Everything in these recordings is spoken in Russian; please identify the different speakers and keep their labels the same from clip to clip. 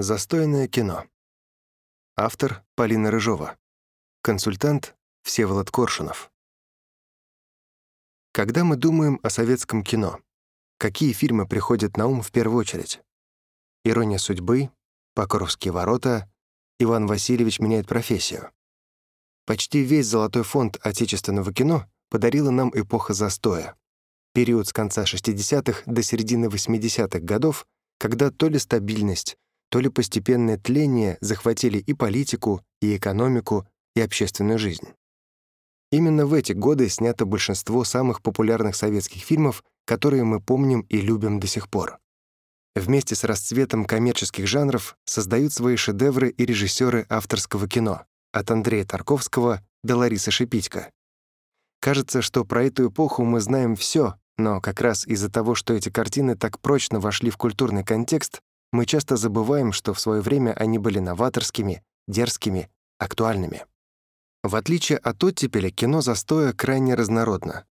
Speaker 1: Застойное кино. Автор Полина Рыжова. Консультант Всеволод Коршунов. Когда мы думаем о советском кино, какие фильмы приходят на ум в первую очередь? «Ирония судьбы», «Покровские ворота», «Иван Васильевич меняет профессию». Почти весь золотой фонд отечественного кино подарила нам эпоха застоя. Период с конца 60-х до середины 80-х годов, когда то ли стабильность, то ли постепенное тление захватили и политику, и экономику, и общественную жизнь. Именно в эти годы снято большинство самых популярных советских фильмов, которые мы помним и любим до сих пор. Вместе с расцветом коммерческих жанров создают свои шедевры и режиссеры авторского кино, от Андрея Тарковского до Ларисы Шипитько. Кажется, что про эту эпоху мы знаем все, но как раз из-за того, что эти картины так прочно вошли в культурный контекст, мы часто забываем, что в свое время они были новаторскими, дерзкими, актуальными. В отличие от оттепеля, кино застоя крайне разнородно.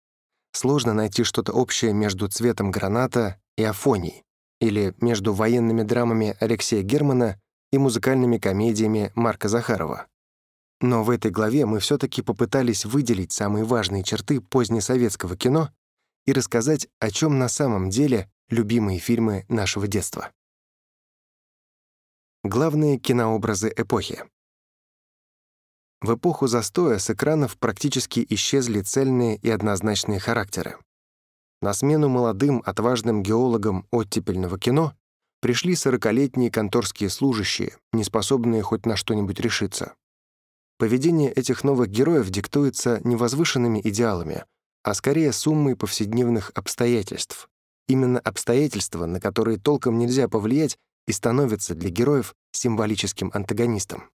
Speaker 1: Сложно найти что-то общее между «Цветом граната» и «Афонией» или между военными драмами Алексея Германа и музыкальными комедиями Марка Захарова. Но в этой главе мы все таки попытались выделить самые важные черты позднесоветского кино и рассказать, о чем на самом деле любимые фильмы нашего детства. Главные кинообразы эпохи. В эпоху застоя с экранов практически исчезли цельные и однозначные характеры. На смену молодым, отважным геологам оттепельного кино пришли сорокалетние конторские служащие, неспособные хоть на что-нибудь решиться. Поведение этих новых героев диктуется не возвышенными идеалами, а скорее суммой повседневных обстоятельств. Именно обстоятельства, на которые толком нельзя повлиять, и становится для героев символическим антагонистом.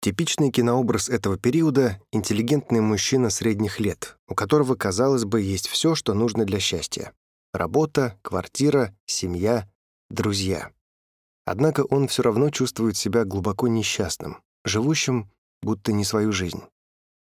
Speaker 1: Типичный кинообраз этого периода — интеллигентный мужчина средних лет, у которого, казалось бы, есть все, что нужно для счастья. Работа, квартира, семья, друзья. Однако он все равно чувствует себя глубоко несчастным, живущим будто не свою жизнь.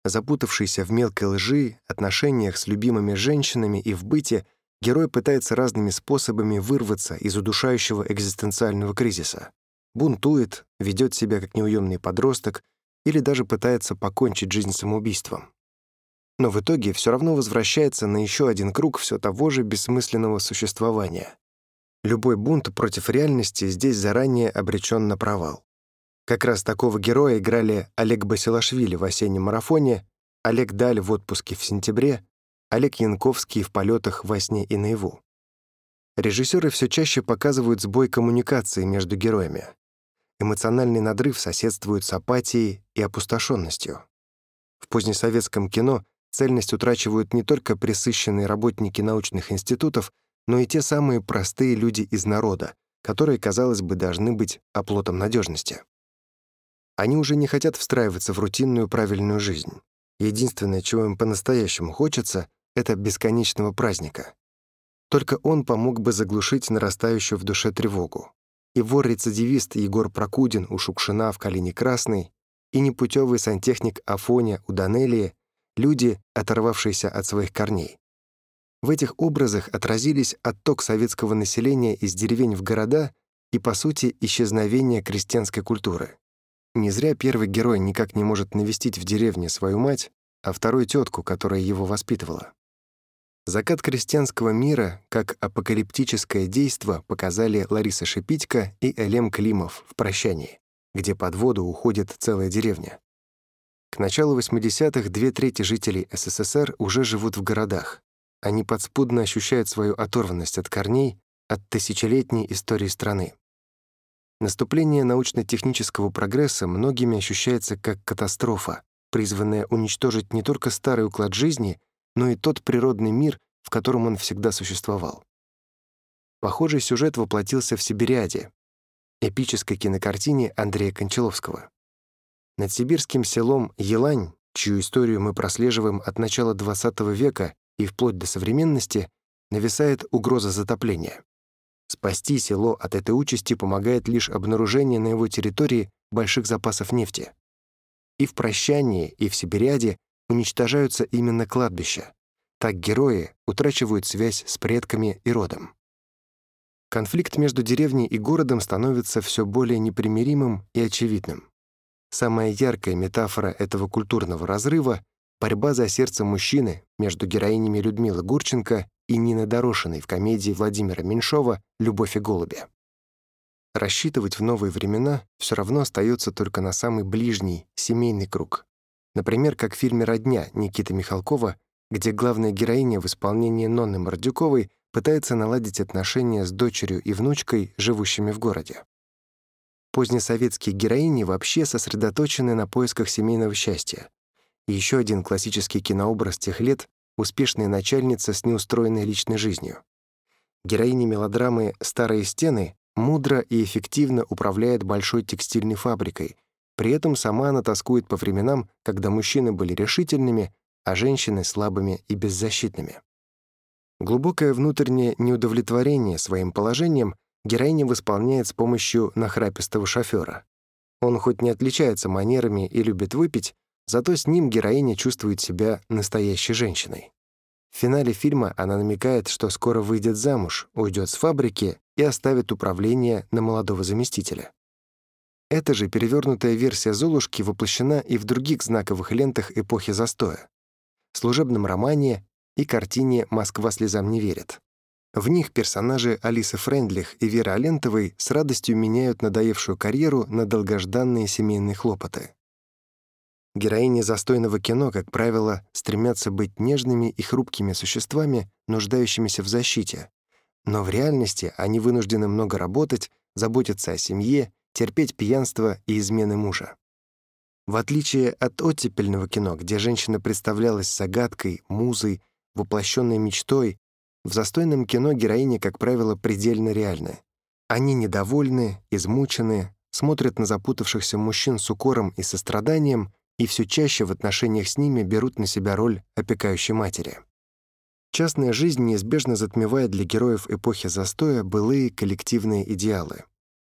Speaker 1: Запутавшийся в мелкой лжи, отношениях с любимыми женщинами и в быте — герой пытается разными способами вырваться из удушающего экзистенциального кризиса. Бунтует, ведет себя как неуемный подросток или даже пытается покончить жизнь самоубийством. Но в итоге все равно возвращается на еще один круг все того же бессмысленного существования. Любой бунт против реальности здесь заранее обречен на провал. Как раз такого героя играли Олег Басилашвили в осеннем марафоне, Олег Даль в отпуске в сентябре, Олег Янковский в полетах во сне и наяву. Режиссеры все чаще показывают сбой коммуникации между героями. Эмоциональный надрыв соседствует с апатией и опустошенностью. В позднесоветском кино цельность утрачивают не только присыщенные работники научных институтов, но и те самые простые люди из народа, которые, казалось бы, должны быть оплотом надежности. Они уже не хотят встраиваться в рутинную правильную жизнь. Единственное, чего им по-настоящему хочется, это бесконечного праздника. Только он помог бы заглушить нарастающую в душе тревогу. И вор-рецидивист Егор Прокудин у Шукшина в «Калине Красной», и непутевый сантехник Афоня у Данелии — люди, оторвавшиеся от своих корней. В этих образах отразились отток советского населения из деревень в города и, по сути, исчезновение крестьянской культуры. Не зря первый герой никак не может навестить в деревне свою мать, а второй — тетку, которая его воспитывала. Закат крестьянского мира как апокалиптическое действо показали Лариса Шипитько и Элем Климов в «Прощании», где под воду уходит целая деревня. К началу 80-х две трети жителей СССР уже живут в городах. Они подспудно ощущают свою оторванность от корней, от тысячелетней истории страны. Наступление научно-технического прогресса многими ощущается как катастрофа, призванная уничтожить не только старый уклад жизни — но и тот природный мир, в котором он всегда существовал. Похожий сюжет воплотился в «Сибириаде», эпической кинокартине Андрея Кончаловского. Над сибирским селом Елань, чью историю мы прослеживаем от начала XX века и вплоть до современности, нависает угроза затопления. Спасти село от этой участи помогает лишь обнаружение на его территории больших запасов нефти. И в «Прощании», и в «Сибириаде» уничтожаются именно кладбища. Так герои утрачивают связь с предками и родом. конфликт между деревней и городом становится все более непримиримым и очевидным. Самая яркая метафора этого культурного разрыва — борьба за сердце мужчины между героинями Людмилы Гурченко и Нины Дорошиной в комедии Владимира Меньшова «Любовь и голуби». Рассчитывать в новые времена все равно остается только на самый ближний, семейный круг. Например, как в фильме «Родня» Никиты Михалкова, где главная героиня в исполнении Нонны Мордюковой пытается наладить отношения с дочерью и внучкой, живущими в городе. Позднесоветские героини вообще сосредоточены на поисках семейного счастья. И еще один классический кинообраз тех лет — успешная начальница с неустроенной личной жизнью. Героиня мелодрамы «Старые стены» мудро и эффективно управляет большой текстильной фабрикой, при этом сама она тоскует по временам, когда мужчины были решительными, а женщины — слабыми и беззащитными. Глубокое внутреннее неудовлетворение своим положением героиня восполняет с помощью нахрапистого шофера. Он хоть не отличается манерами и любит выпить, зато с ним героиня чувствует себя настоящей женщиной. В финале фильма она намекает, что скоро выйдет замуж, уйдет с фабрики и оставит управление на молодого заместителя. Эта же перевернутая версия Золушки воплощена и в других знаковых лентах эпохи застоя. Служебном романе и картине «Москва слезам не верит». В них персонажи Алисы Френдлих и Веры Алентовой с радостью меняют надоевшую карьеру на долгожданные семейные хлопоты. Героини застойного кино, как правило, стремятся быть нежными и хрупкими существами, нуждающимися в защите. Но в реальности они вынуждены много работать, заботиться о семье, терпеть пьянство и измены мужа. В отличие от оттепельного кино, где женщина представлялась загадкой, музой, воплощенной мечтой, в застойном кино героини, как правило, предельно реальны. Они недовольны, измучены, смотрят на запутавшихся мужчин с укором и состраданием и все чаще в отношениях с ними берут на себя роль опекающей матери. Частная жизнь неизбежно затмевает для героев эпохи застоя былые коллективные идеалы.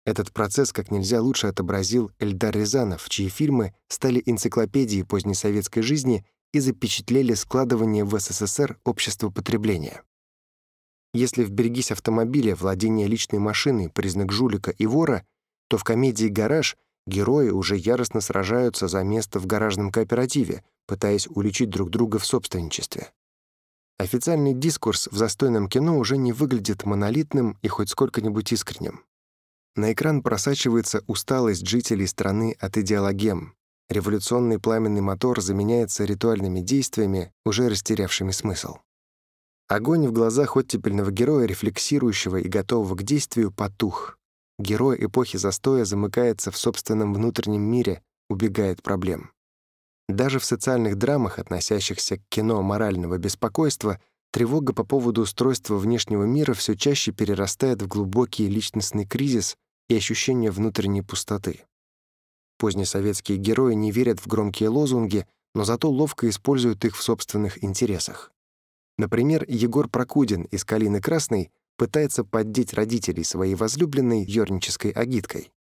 Speaker 1: Этот процесс как нельзя лучше отобразил Эльдар Рязанов, чьи фильмы стали энциклопедией позднесоветской жизни и запечатлели складывание в СССР общества потребления. Если в «Берегись автомобиля» владение личной машиной — признак жулика и вора, то в комедии «Гараж» герои уже яростно сражаются за место в гаражном кооперативе, пытаясь уличить друг друга в собственничестве. Официальный дискурс в застойном кино уже не выглядит монолитным и хоть сколько-нибудь искренним. На экран просачивается усталость жителей страны от идеологем. Революционный пламенный мотор заменяется ритуальными действиями, уже растерявшими смысл. Огонь в глазах оттепельного героя, рефлексирующего и готового к действию, потух. Герой эпохи застоя замыкается в собственном внутреннем мире, убегает проблем. Даже в социальных драмах, относящихся к кино морального беспокойства, тревога по поводу устройства внешнего мира все чаще перерастает в глубокий личностный кризис и ощущение внутренней пустоты. Позднесоветские герои не верят в громкие лозунги, но зато ловко используют их в собственных интересах. Например, Егор Прокудин из «Калины Красной» пытается поддеть родителей своей возлюбленной ёрнической агиткой.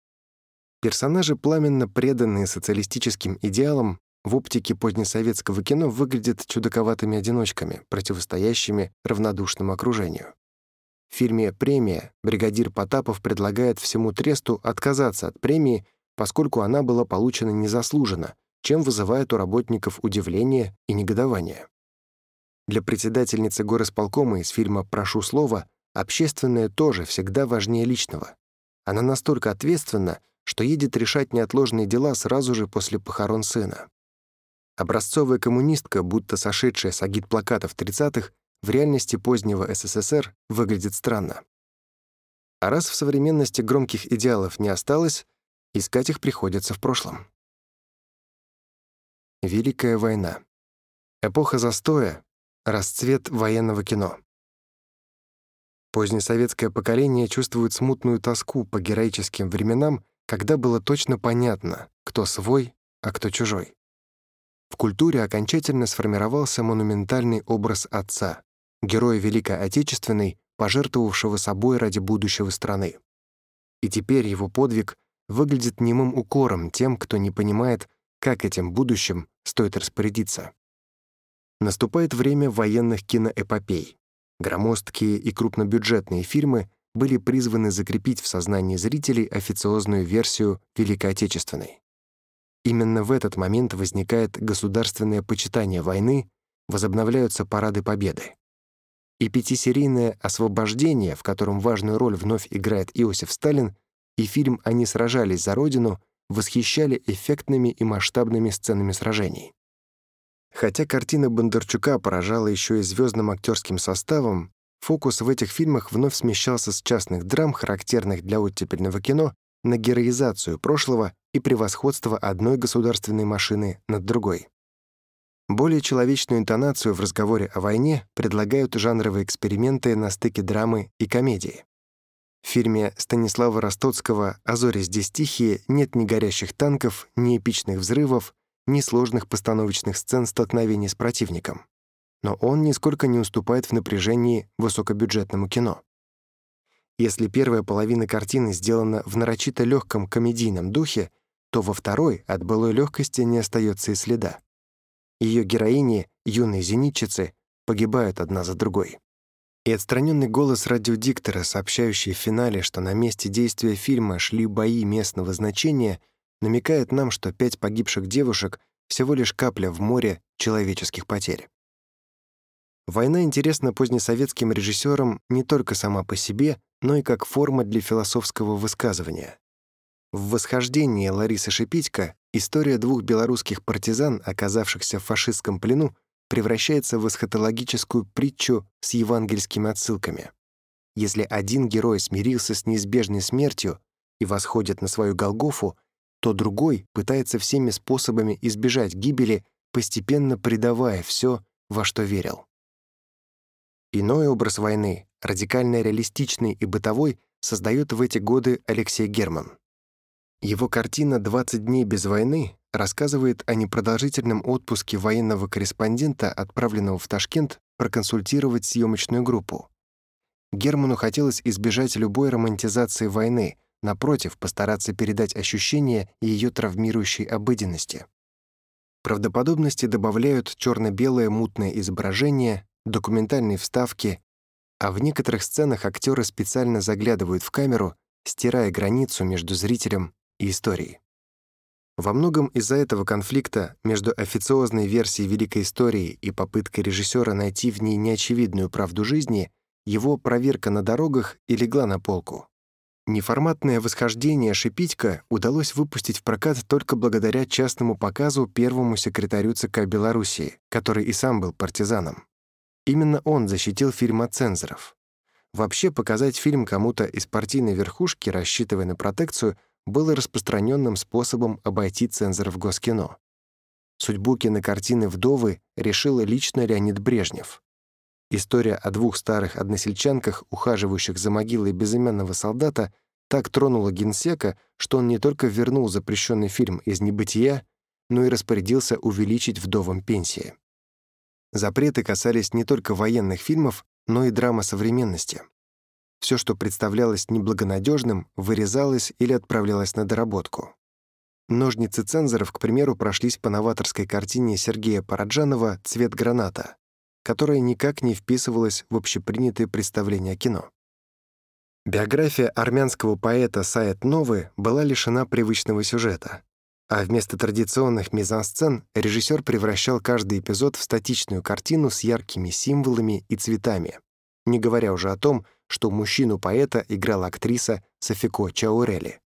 Speaker 1: Персонажи, пламенно преданные социалистическим идеалам, в оптике позднесоветского кино выглядят чудаковатыми одиночками, противостоящими равнодушному окружению. В фильме «Премия» бригадир Потапов предлагает всему тресту отказаться от премии, поскольку она была получена незаслуженно, чем вызывает у работников удивление и негодование. Для председательницы горосполкома из фильма «Прошу слова» общественное тоже всегда важнее личного. Она настолько ответственна, что едет решать неотложные дела сразу же после похорон сына. Образцовая коммунистка, будто сошедшая с агит-плакатов 30-х, в реальности позднего СССР выглядит странно. А раз в современности громких идеалов не осталось, искать их приходится в прошлом. Великая война. Эпоха застоя, расцвет военного кино. Позднесоветское поколение чувствует смутную тоску по героическим временам, когда было точно понятно, кто свой, а кто чужой. В культуре окончательно сформировался монументальный образ отца, героя Великой Отечественной, пожертвовавшего собой ради будущего страны. И теперь его подвиг выглядит немым укором тем, кто не понимает, как этим будущим стоит распорядиться. Наступает время военных киноэпопей. Громоздкие и крупнобюджетные фильмы были призваны закрепить в сознании зрителей официозную версию Великой Отечественной. Именно в этот момент возникает государственное почитание войны, возобновляются парады победы. И пятисерийное «Освобождение», в котором важную роль вновь играет Иосиф Сталин, и фильм «Они сражались за Родину» восхищали эффектными и масштабными сценами сражений. Хотя картина Бондарчука поражала еще и звездным актерским составом, фокус в этих фильмах вновь смещался с частных драм, характерных для оттепельного кино, на героизацию прошлого и превосходство одной государственной машины над другой. Более человечную интонацию в разговоре о войне предлагают жанровые эксперименты на стыке драмы и комедии. В фильме Станислава Ростоцкого «А зори здесь тихие» нет ни горящих танков, ни эпичных взрывов, ни сложных постановочных сцен столкновений с противником. Но он нисколько не уступает в напряжении высокобюджетному кино. Если первая половина картины сделана в нарочито легком комедийном духе, то во второй от былой легкости не остается и следа. Ее героини, юные зенитчицы, погибают одна за другой. И отстраненный голос радиодиктора, сообщающий в финале, что на месте действия фильма шли бои местного значения — намекает нам, что пять погибших девушек — всего лишь капля в море человеческих потерь. Война интересна позднесоветским режиссерам не только сама по себе, но и как форма для философского высказывания. В «Восхождении» Ларисы Шипитько история двух белорусских партизан, оказавшихся в фашистском плену, превращается в эсхатологическую притчу с евангельскими отсылками. Если один герой смирился с неизбежной смертью и восходит на свою Голгофу, то другой пытается всеми способами избежать гибели, постепенно предавая все, во что верил. Иной образ войны, радикально реалистичный и бытовой, создает в эти годы Алексей Герман. Его картина «20 дней без войны» рассказывает о непродолжительном отпуске военного корреспондента, отправленного в Ташкент проконсультировать съемочную группу. Герману хотелось избежать любой романтизации войны, напротив, постараться передать ощущение ее травмирующей обыденности. Правдоподобности добавляют черно-белое мутное изображение, документальные вставки, а в некоторых сценах актеры специально заглядывают в камеру, стирая границу между зрителем и историей. Во многом из-за этого конфликта между официозной версией великой истории и попыткой режиссера найти в ней неочевидную правду жизни его проверка на дорогах и легла на полку. Неформатное восхождение «Шипитько» удалось выпустить в прокат только благодаря частному показу первому секретарю ЦК Белоруссии, который и сам был партизаном. Именно он защитил фильм от цензоров. Вообще, показать фильм кому-то из партийной верхушки, рассчитывая на протекцию, было распространенным способом обойти цензоров Госкино. Судьбу кинокартины «Вдовы» решил лично Леонид Брежнев. История о двух старых односельчанках, ухаживающих за могилой безымянного солдата, так тронула генсека, что он не только вернул запрещенный фильм из небытия, но и распорядился увеличить вдовам пенсии. Запреты касались не только военных фильмов, но и драмы современности. Все, что представлялось неблагонадежным, вырезалось или отправлялось на доработку. Ножницы цензоров, к примеру, прошлись по новаторской картине Сергея Параджанова «Цвет граната», которая никак не вписывалась в общепринятые представления о кино. Биография армянского поэта Саэт Новы была лишена привычного сюжета, а вместо традиционных мизансцен режиссер превращал каждый эпизод в статичную картину с яркими символами и цветами, не говоря уже о том, что мужчину-поэта играла актриса Софико Чаурели.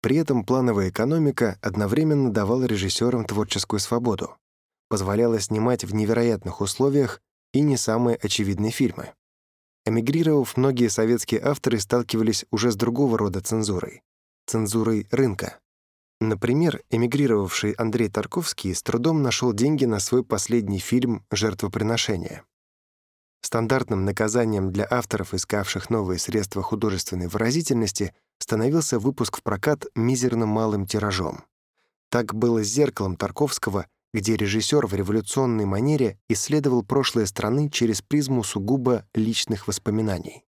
Speaker 1: При этом плановая экономика одновременно давала режиссерам творческую свободу позволяла снимать в невероятных условиях и не самые очевидные фильмы. Эмигрировав, многие советские авторы сталкивались уже с другого рода цензурой — цензурой рынка. Например, эмигрировавший Андрей Тарковский с трудом нашел деньги на свой последний фильм «Жертвоприношение». Стандартным наказанием для авторов, искавших новые средства художественной выразительности, становился выпуск в прокат мизерно малым тиражом. Так было с «Зеркалом» Тарковского — где режиссер в революционной манере исследовал прошлое страны через призму сугубо личных воспоминаний.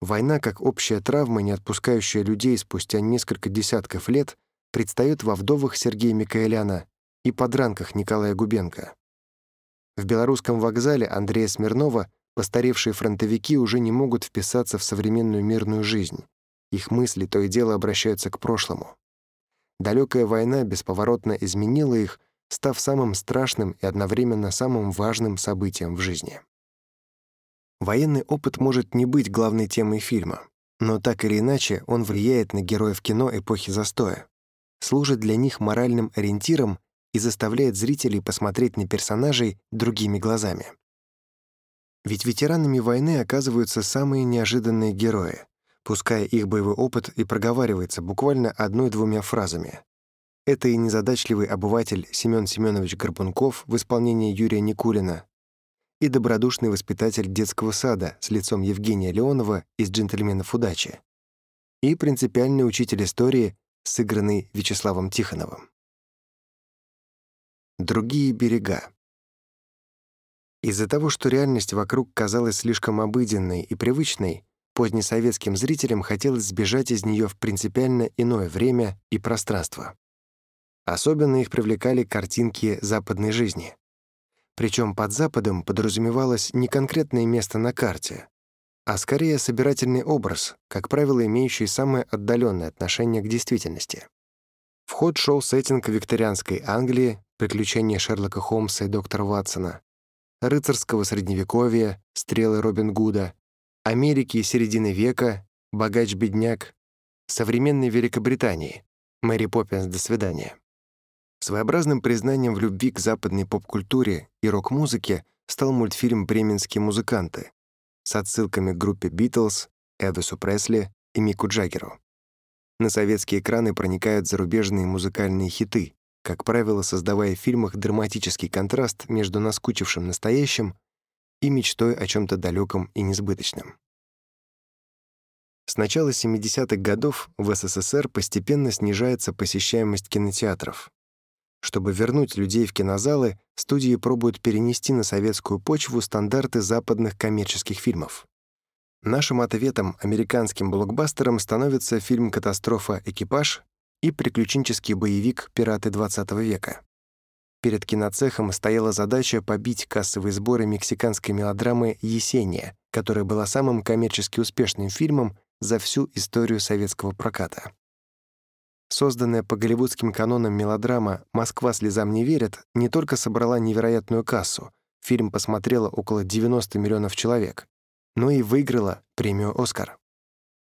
Speaker 1: Война, как общая травма, не отпускающая людей спустя несколько десятков лет, предстает во вдовах Сергея Микаэляна и подранках Николая Губенко. В белорусском вокзале Андрея Смирнова постаревшие фронтовики уже не могут вписаться в современную мирную жизнь. Их мысли то и дело обращаются к прошлому. Далекая война бесповоротно изменила их, став самым страшным и одновременно самым важным событием в жизни. Военный опыт может не быть главной темой фильма, но так или иначе он влияет на героев кино эпохи застоя, служит для них моральным ориентиром и заставляет зрителей посмотреть на персонажей другими глазами. Ведь ветеранами войны оказываются самые неожиданные герои, пускай их боевой опыт и проговаривается буквально одной-двумя фразами. Это и незадачливый обыватель Семен Семенович Горбунков в исполнении Юрия Никулина, и добродушный воспитатель детского сада с лицом Евгения Леонова из «Джентльменов удачи», и принципиальный учитель истории, сыгранный Вячеславом Тихоновым. Другие берега. Из-за того, что реальность вокруг казалась слишком обыденной и привычной, позднесоветским зрителям хотелось сбежать из нее в принципиально иное время и пространство. Особенно их привлекали картинки западной жизни. Причем под Западом подразумевалось не конкретное место на карте, а скорее собирательный образ, как правило, имеющий самое отдаленное отношение к действительности. В ход шел сеттинг викторианской Англии, приключения Шерлока Холмса и доктора Ватсона, рыцарского средневековья, стрелы Робин Гуда, Америки середины века, богач-бедняк, современной Великобритании, Мэри Поппинс «До свидания». Своеобразным признанием в любви к западной поп-культуре и рок-музыке стал мультфильм «Бременские музыканты» с отсылками к группе «Битлз», Элвису Пресли и Мику Джаггеру. На советские экраны проникают зарубежные музыкальные хиты, как правило, создавая в фильмах драматический контраст между наскучившим настоящим и мечтой о чем-то далеком и несбыточном. С начала 70-х годов в СССР постепенно снижается посещаемость кинотеатров. Чтобы вернуть людей в кинозалы, студии пробуют перенести на советскую почву стандарты западных коммерческих фильмов. Нашим ответом американским блокбастером становится фильм «Катастрофа. Экипаж» и приключенческий боевик «Пираты 20 века». Перед киноцехом стояла задача побить кассовые сборы мексиканской мелодрамы «Есения», которая была самым коммерчески успешным фильмом за всю историю советского проката. Созданная по голливудским канонам мелодрама «Москва слезам не верит» не только собрала невероятную кассу, фильм посмотрело около 90 миллионов человек, но и выиграла премию «Оскар».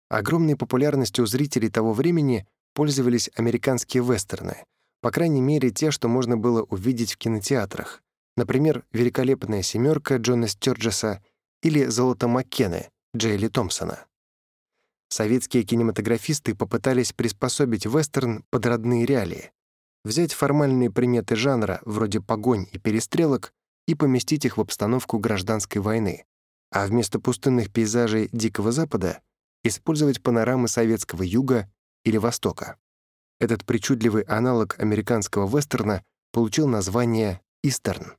Speaker 1: Огромной популярностью у зрителей того времени пользовались американские вестерны, по крайней мере, те, что можно было увидеть в кинотеатрах. Например, «Великолепная семерка» Джона Стёрджеса или «Золото Маккены» Джейли Томпсона. Советские кинематографисты попытались приспособить вестерн под родные реалии, взять формальные приметы жанра, вроде погонь и перестрелок, и поместить их в обстановку гражданской войны, а вместо пустынных пейзажей Дикого Запада использовать панорамы советского юга или востока. Этот причудливый аналог американского вестерна получил название «истерн».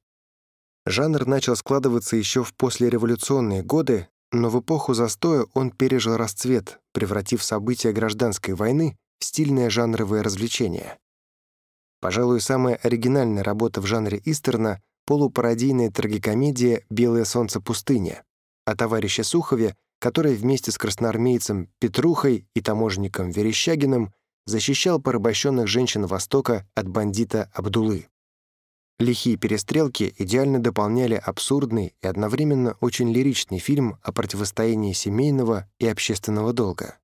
Speaker 1: Жанр начал складываться еще в послереволюционные годы но в эпоху застоя он пережил расцвет, превратив события гражданской войны в стильное жанровое развлечение. Пожалуй, самая оригинальная работа в жанре Истерна — полупародийная трагикомедия «Белое солнце пустыни» о товарище Сухове, который вместе с красноармейцем Петрухой и таможенником Верещагиным защищал порабощенных женщин Востока от бандита Абдулы. Лихие перестрелки идеально дополняли абсурдный и одновременно очень лиричный фильм о противостоянии семейного и общественного долга.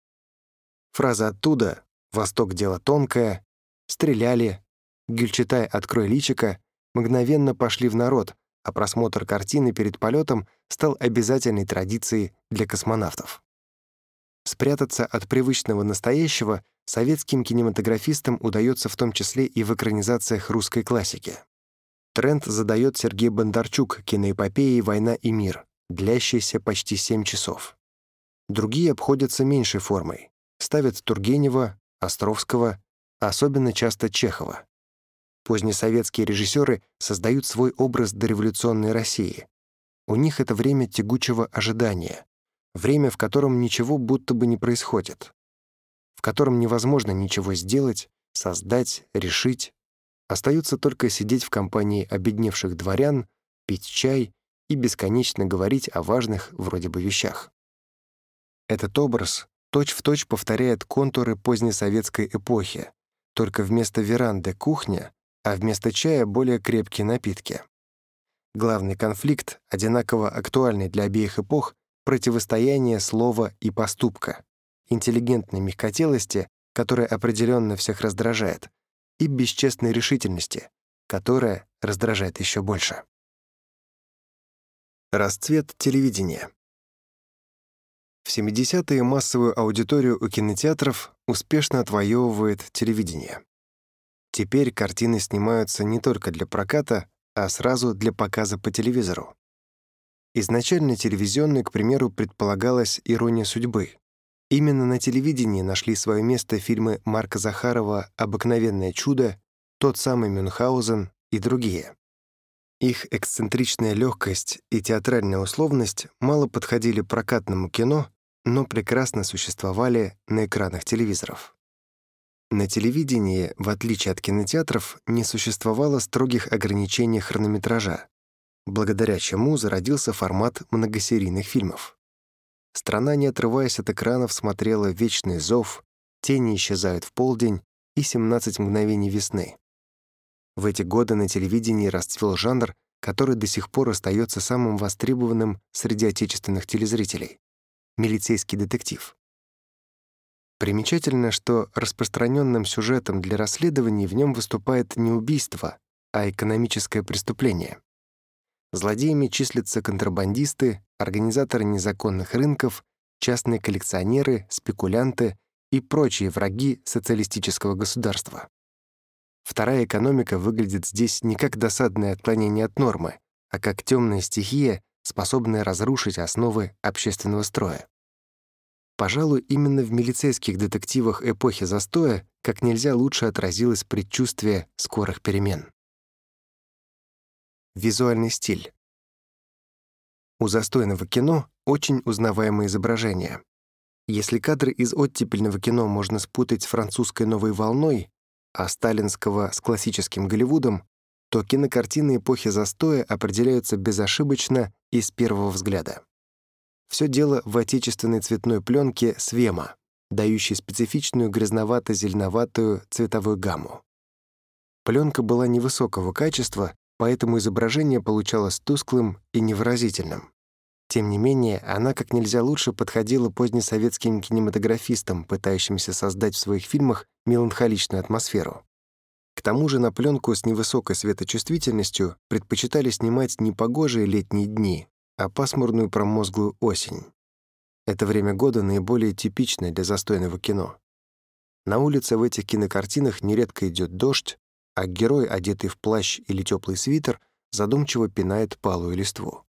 Speaker 1: Фраза оттуда «Восток — дело тонкое», «Стреляли», «Гюльчатай, открой личика» мгновенно пошли в народ, а просмотр картины перед полетом стал обязательной традицией для космонавтов. Спрятаться от привычного настоящего советским кинематографистам удается в том числе и в экранизациях русской классики. Тренд задает Сергей Бондарчук киноэпопеей «Война и мир», длящейся почти 7 часов. Другие обходятся меньшей формой. Ставят Тургенева, Островского, а особенно часто Чехова. Позднесоветские режиссеры создают свой образ дореволюционной России. У них это время тягучего ожидания, время, в котором ничего будто бы не происходит, в котором невозможно ничего сделать, создать, решить, Остается только сидеть в компании обедневших дворян, пить чай и бесконечно говорить о важных вроде бы вещах. Этот образ точь-в-точь точь повторяет контуры позднесоветской эпохи, только вместо веранды — кухня, а вместо чая — более крепкие напитки. Главный конфликт, одинаково актуальный для обеих эпох, противостояние слова и поступка, интеллигентной мягкотелости, которая определенно всех раздражает, и бесчестной решительности, которая раздражает еще больше. Расцвет телевидения. В 70-е массовую аудиторию у кинотеатров успешно отвоевывает телевидение. Теперь картины снимаются не только для проката, а сразу для показа по телевизору. Изначально телевизионной, к примеру, предполагалась ирония судьбы. Именно на телевидении нашли свое место фильмы Марка Захарова «Обыкновенное чудо», «Тот самый Мюнхгаузен» и другие. Их эксцентричная легкость и театральная условность мало подходили прокатному кино, но прекрасно существовали на экранах телевизоров. На телевидении, в отличие от кинотеатров, не существовало строгих ограничений хронометража, благодаря чему зародился формат многосерийных фильмов. Страна, не отрываясь от экранов, смотрела «Вечный зов», «Тени исчезают в полдень» и «17 мгновений весны». В эти годы на телевидении расцвел жанр, который до сих пор остается самым востребованным среди отечественных телезрителей — милицейский детектив. Примечательно, что распространенным сюжетом для расследований в нем выступает не убийство, а экономическое преступление. Злодеями числятся контрабандисты, организаторы незаконных рынков, частные коллекционеры, спекулянты и прочие враги социалистического государства. Вторая экономика выглядит здесь не как досадное отклонение от нормы, а как темная стихия, способная разрушить основы общественного строя. Пожалуй, именно в милицейских детективах эпохи застоя как нельзя лучше отразилось предчувствие скорых перемен. Визуальный стиль. У застойного кино очень узнаваемые изображения. Если кадры из оттепельного кино можно спутать с французской новой волной, а сталинского с классическим Голливудом, то кинокартины эпохи застоя определяются безошибочно и с первого взгляда. Все дело в отечественной цветной пленке «Свема», дающей специфичную грязновато-зеленоватую цветовую гамму. Пленка была невысокого качества, поэтому изображение получалось тусклым и невыразительным. Тем не менее, она как нельзя лучше подходила позднесоветским кинематографистам, пытающимся создать в своих фильмах меланхоличную атмосферу. К тому же на пленку с невысокой светочувствительностью предпочитали снимать не погожие летние дни, а пасмурную промозглую осень. Это время года наиболее типичное для застойного кино. На улице в этих кинокартинах нередко идет дождь, а герой, одетый в плащ или теплый свитер, задумчиво пинает палую листву.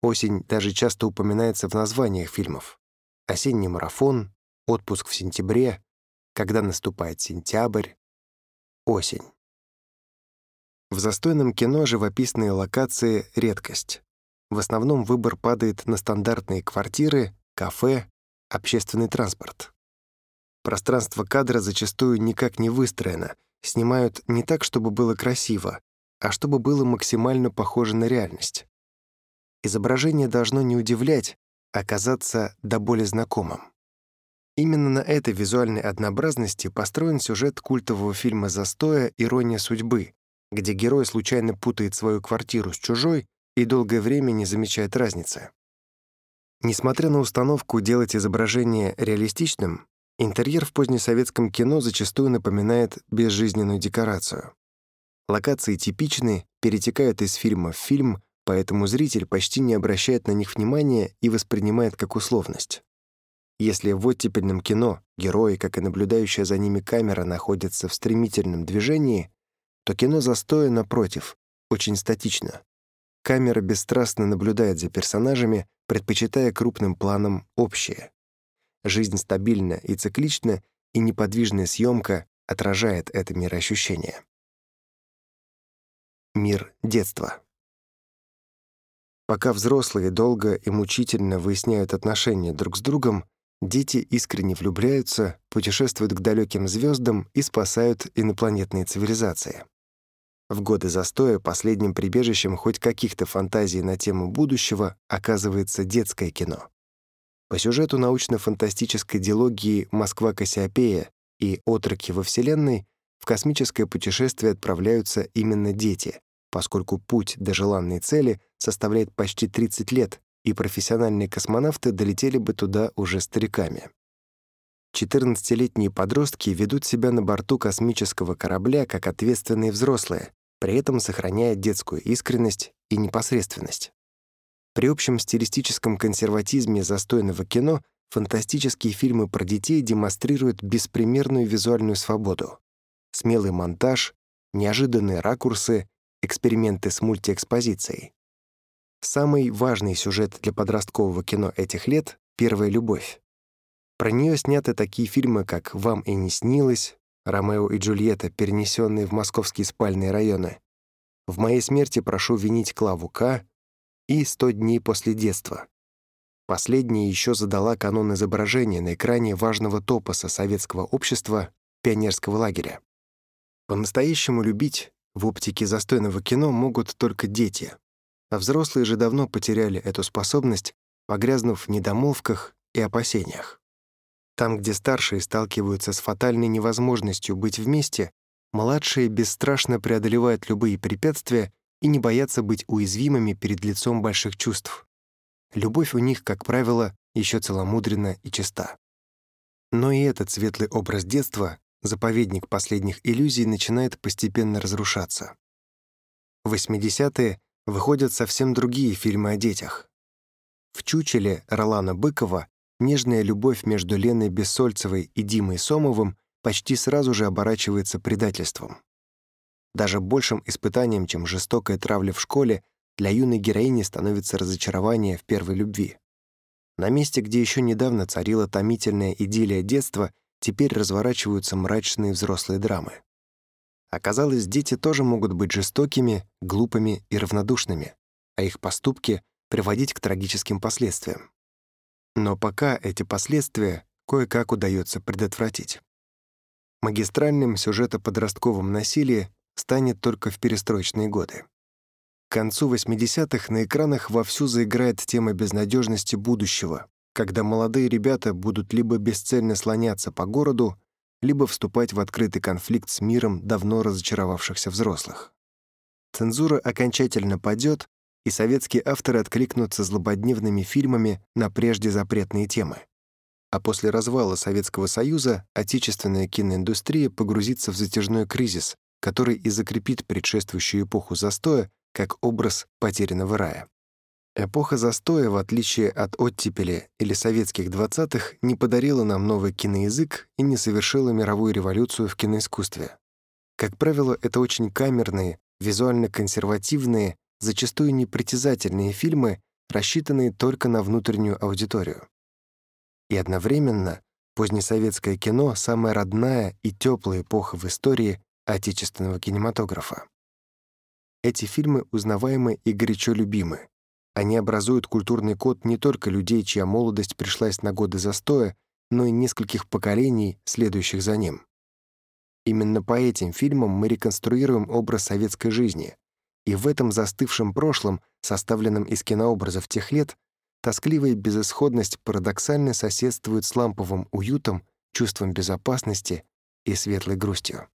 Speaker 1: Осень даже часто упоминается в названиях фильмов. «Осенний марафон», «Отпуск в сентябре», «Когда наступает сентябрь», «Осень». В застойном кино живописные локации — редкость. В основном выбор падает на стандартные квартиры, кафе, общественный транспорт. Пространство кадра зачастую никак не выстроено, снимают не так, чтобы было красиво, а чтобы было максимально похоже на реальность. Изображение должно не удивлять, а казаться до боли знакомым. Именно на этой визуальной однообразности построен сюжет культового фильма «Застоя. Ирония судьбы», где герой случайно путает свою квартиру с чужой и долгое время не замечает разницы. Несмотря на установку делать изображение реалистичным, интерьер в позднесоветском кино зачастую напоминает безжизненную декорацию. Локации типичны, перетекают из фильма в фильм, поэтому зритель почти не обращает на них внимания и воспринимает как условность. Если в оттепельном кино герои, как и наблюдающая за ними камера, находятся в стремительном движении, то кино застоя, напротив, очень статично. Камера бесстрастно наблюдает за персонажами, предпочитая крупным планом общее. Жизнь стабильна и циклична, и неподвижная съемка отражает это мироощущение. Мир детства. Пока взрослые долго и мучительно выясняют отношения друг с другом, дети искренне влюбляются, путешествуют к далеким звездам и спасают инопланетные цивилизации. В годы застоя последним прибежищем хоть каких-то фантазий на тему будущего оказывается детское кино. По сюжету научно-фантастической диалогии «Москва Кассиопея» и «Отроки во Вселенной» в космическое путешествие отправляются именно дети, поскольку путь до желанной цели составляет почти 30 лет, и профессиональные космонавты долетели бы туда уже стариками. 14-летние подростки ведут себя на борту космического корабля как ответственные взрослые, при этом сохраняя детскую искренность и непосредственность. При общем стилистическом консерватизме застойного кино фантастические фильмы про детей демонстрируют беспримерную визуальную свободу. Смелый монтаж, неожиданные ракурсы, эксперименты с мультиэкспозицией. Самый важный сюжет для подросткового кино этих лет — «Первая любовь». Про нее сняты такие фильмы, как «Вам и не снилось», Ромео и Джульетта, перенесенные в московские спальные районы. В моей смерти прошу винить Клаву К. и «Сто дней после детства». Последняя еще задала канон изображения на экране важного топоса советского общества пионерского лагеря. По-настоящему любить в оптике застойного кино могут только дети, а взрослые же давно потеряли эту способность, погрязнув в недомолвках и опасениях. Там, где старшие сталкиваются с фатальной невозможностью быть вместе, младшие бесстрашно преодолевают любые препятствия и не боятся быть уязвимыми перед лицом больших чувств. Любовь у них, как правило, еще целомудренна и чиста. Но и этот светлый образ детства, заповедник последних иллюзий, начинает постепенно разрушаться. В 80-е выходят совсем другие фильмы о детях. В «Чучеле» Ролана Быкова нежная любовь между Леной Бессольцевой и Димой Сомовым почти сразу же оборачивается предательством. Даже большим испытанием, чем жестокая травля в школе, для юной героини становится разочарование в первой любви. На месте, где еще недавно царила томительная идиллия детства, теперь разворачиваются мрачные взрослые драмы. Оказалось, дети тоже могут быть жестокими, глупыми и равнодушными, а их поступки — приводить к трагическим последствиям. Но пока эти последствия кое-как удается предотвратить. Магистральным сюжетоподростковым насилие станет только в перестроечные годы. К концу 80-х на экранах вовсю заиграет тема безнадежности будущего, когда молодые ребята будут либо бесцельно слоняться по городу, либо вступать в открытый конфликт с миром давно разочаровавшихся взрослых. Цензура окончательно падет, и советские авторы откликнутся злободневными фильмами на прежде запретные темы. А после развала Советского Союза отечественная киноиндустрия погрузится в затяжной кризис, который и закрепит предшествующую эпоху застоя как образ потерянного рая. Эпоха застоя, в отличие от оттепели или советских 20-х, не подарила нам новый киноязык и не совершила мировую революцию в киноискусстве. Как правило, это очень камерные, визуально консервативные, зачастую непритязательные фильмы, рассчитанные только на внутреннюю аудиторию. И одновременно позднесоветское кино — самая родная и теплая эпоха в истории отечественного кинематографа. Эти фильмы узнаваемы и горячо любимы. Они образуют культурный код не только людей, чья молодость пришлась на годы застоя, но и нескольких поколений, следующих за ним. Именно по этим фильмам мы реконструируем образ советской жизни, и в этом застывшем прошлом, составленном из кинообразов тех лет, тоскливая безысходность парадоксально соседствует с ламповым уютом, чувством безопасности и светлой грустью.